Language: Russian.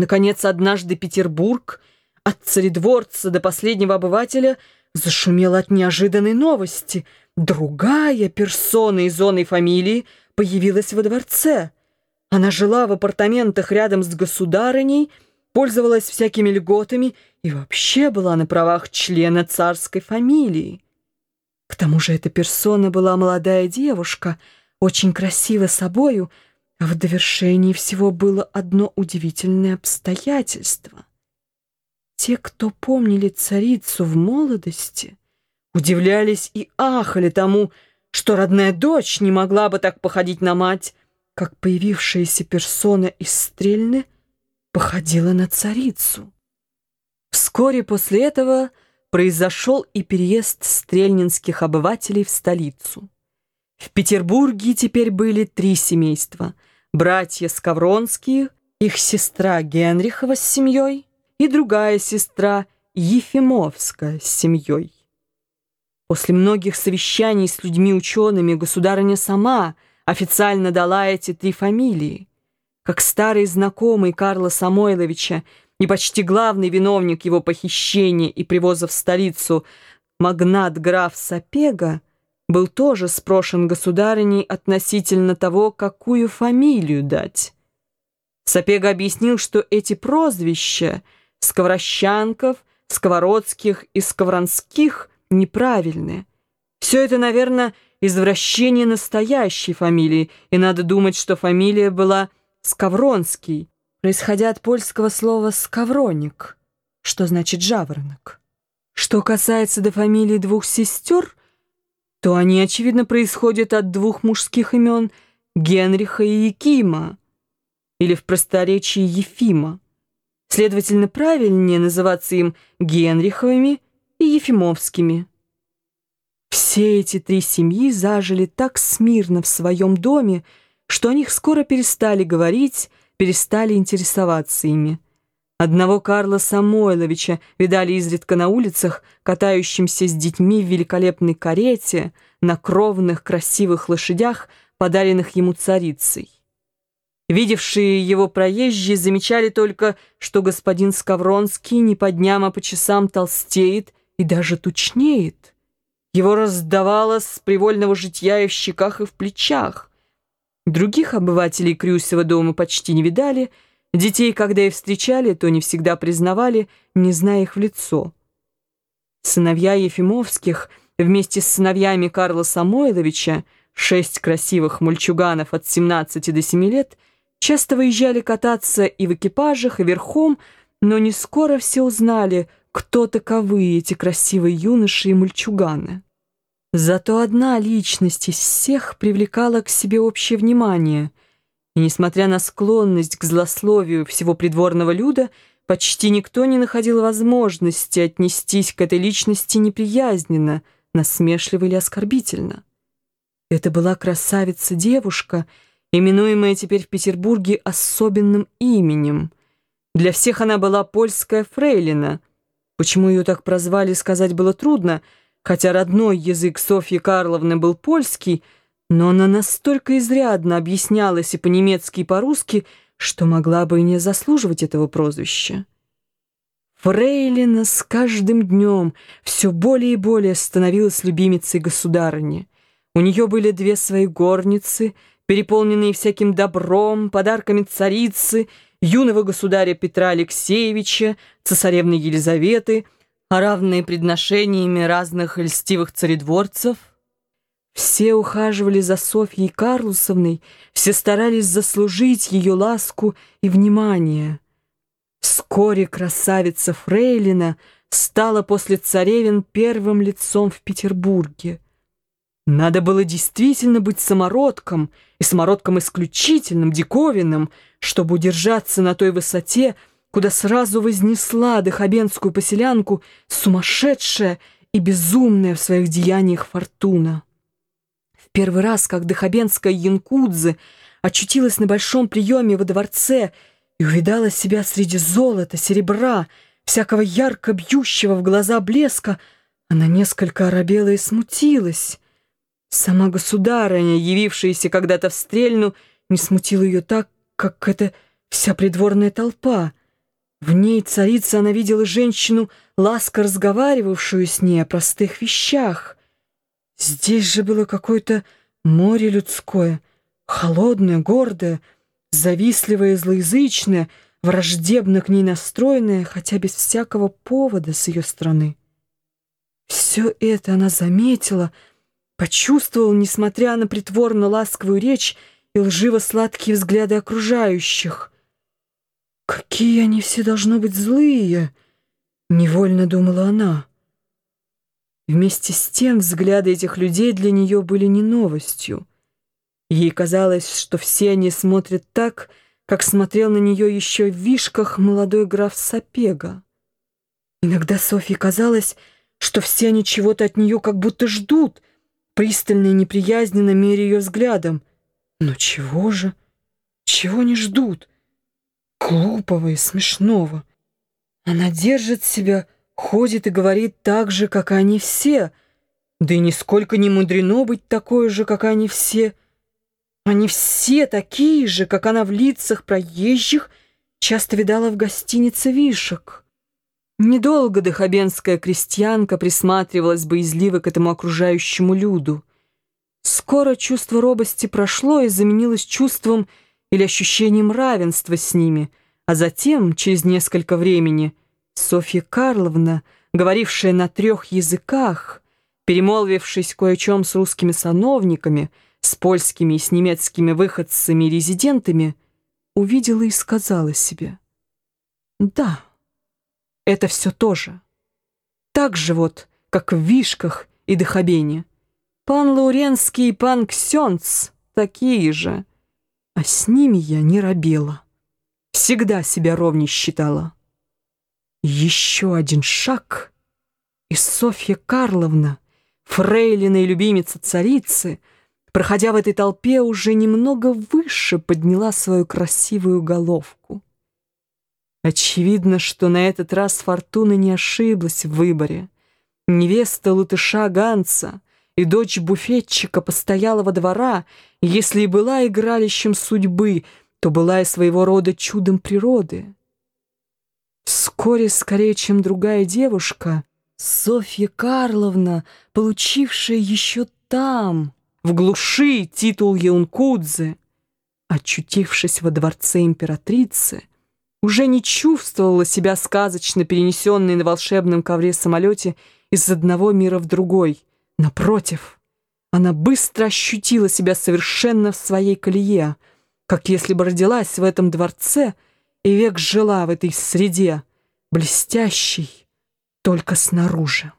Наконец, однажды Петербург, от царедворца до последнего обывателя, зашумел от неожиданной новости. Другая персона из зоны фамилии появилась во дворце. Она жила в апартаментах рядом с государыней, пользовалась всякими льготами и вообще была на правах члена царской фамилии. К тому же эта персона была молодая девушка, очень красива собою, в довершении всего было одно удивительное обстоятельство. Те, кто помнили царицу в молодости, удивлялись и ахали тому, что родная дочь не могла бы так походить на мать, как появившаяся персона из Стрельны походила на царицу. Вскоре после этого произошел и переезд стрельнинских обывателей в столицу. В Петербурге теперь были три семейства – братья Скавронские, их сестра Генрихова с семьей и другая сестра Ефимовская с семьей. После многих совещаний с людьми-учеными государыня сама официально дала эти три фамилии. Как старый знакомый Карла Самойловича и почти главный виновник его похищения и привоза в столицу, магнат граф Сапега, был тоже спрошен государыней относительно того, какую фамилию дать. Сапега объяснил, что эти прозвища Сковорощанков, Сковородских и Сковоронских неправильные. Все это, наверное, извращение настоящей фамилии, и надо думать, что фамилия была Скавронский, происходя от польского слова «скавроник», что значит «жаворонок». Что касается до фамилии двух сестер, то они, очевидно, происходят от двух мужских имен Генриха и Якима, или в просторечии Ефима. Следовательно, правильнее называться им Генриховыми и Ефимовскими. Все эти три семьи зажили так смирно в своем доме, что о них скоро перестали говорить, перестали интересоваться ими. Одного Карла Самойловича видали изредка на улицах, катающимся с детьми в великолепной карете, на кровных красивых лошадях, подаренных ему царицей. Видевшие его проезжие замечали только, что господин Скавронский не по дням, а по часам толстеет и даже тучнеет. Его раздавало с привольного житья и в щеках, и в плечах. Других обывателей Крюсева дома почти не видали, детей, когда и встречали, то не всегда признавали, не зная их в лицо. Сыновья Ефимовских вместе с сыновьями Карла Самойловича, шесть красивых мальчуганов от 17 до 7 лет, часто выезжали кататься и в экипажах, и верхом, но не скоро все узнали, кто таковы эти красивые юноши и мальчуганы. Зато одна личность из всех привлекала к себе общее внимание, и, несмотря на склонность к злословию всего придворного люда, почти никто не находил возможности отнестись к этой личности неприязненно, насмешливо или оскорбительно. Это была красавица-девушка, именуемая теперь в Петербурге особенным именем. Для всех она была польская фрейлина. Почему ее так прозвали, сказать было трудно — Хотя родной язык Софьи Карловны был польский, но она настолько изрядно объяснялась и по-немецки, и по-русски, что могла бы и не заслуживать этого прозвища. Фрейлина с каждым днем все более и более становилась любимицей государыни. У нее были две свои горницы, переполненные всяким добром, подарками царицы, юного государя Петра Алексеевича, цесаревны Елизаветы — а равные предношениями разных льстивых царедворцев. Все ухаживали за Софьей Карлусовной, все старались заслужить ее ласку и внимание. Вскоре красавица Фрейлина стала после царевин первым лицом в Петербурге. Надо было действительно быть самородком, и самородком исключительным, диковинным, чтобы удержаться на той высоте, куда сразу вознесла дыхобенскую поселянку сумасшедшая и безумная в своих деяниях фортуна. Первый раз, как дыхобенская Янкудзе очутилась на большом приеме во дворце и увидала себя среди золота, серебра, всякого ярко бьющего в глаза блеска, она несколько оробела и смутилась. Сама государыня, явившаяся когда-то в стрельну, не смутила ее так, как эта вся придворная толпа — В ней царица она видела женщину, ласко разговаривавшую с ней о простых вещах. Здесь же было какое-то море людское, холодное, гордое, завистливое, злоязычное, враждебно к ней настроенное, хотя без всякого повода с ее стороны. Все это она заметила, почувствовала, несмотря на притворно ласковую речь и лживо-сладкие взгляды окружающих. «Какие они все должно быть злые!» — невольно думала она. Вместе с тем взгляды этих людей для нее были не новостью. Ей казалось, что все они смотрят так, как смотрел на нее еще в вишках молодой граф Сапега. Иногда Софье казалось, что все они чего-то от нее как будто ждут, пристально и неприязненно меря ее взглядом. Но чего же? Чего не ждут? Глупого и смешного. Она держит себя, ходит и говорит так же, как они все, да и нисколько не мудрено быть такой же, как они все. Они все такие же, как она в лицах проезжих часто видала в гостинице вишек. Недолго дохабенская крестьянка присматривалась боязливо к этому окружающему люду. Скоро чувство робости прошло и заменилось чувством или ощущением равенства с ними, а затем, через несколько времени, Софья Карловна, говорившая на трех языках, перемолвившись кое чем с русскими сановниками, с польскими и с немецкими выходцами и резидентами, увидела и сказала себе «Да». Это все то же. Так же вот, как в Вишках и Дохобене. Пан Лауренский и пан Ксенц такие же. А с ними я не робела. Всегда себя ровней считала. Еще один шаг, и Софья Карловна, фрейлина и любимица царицы, проходя в этой толпе, уже немного выше подняла свою красивую головку. Очевидно, что на этот раз Фортуна не ошиблась в выборе. Невеста латыша Ганца и дочь буфетчика постоялого двора, если и была игралищем судьбы, то была и своего рода чудом природы. Вскоре, скорее, чем другая девушка, Софья Карловна, получившая еще там, в глуши, титул Яункудзе, очутившись во дворце императрицы, уже не чувствовала себя сказочно перенесенной на волшебном ковре самолете из одного мира в другой. Напротив, она быстро ощутила себя совершенно в своей колее, как если бы родилась в этом дворце и век жила в этой среде, блестящей только снаружи.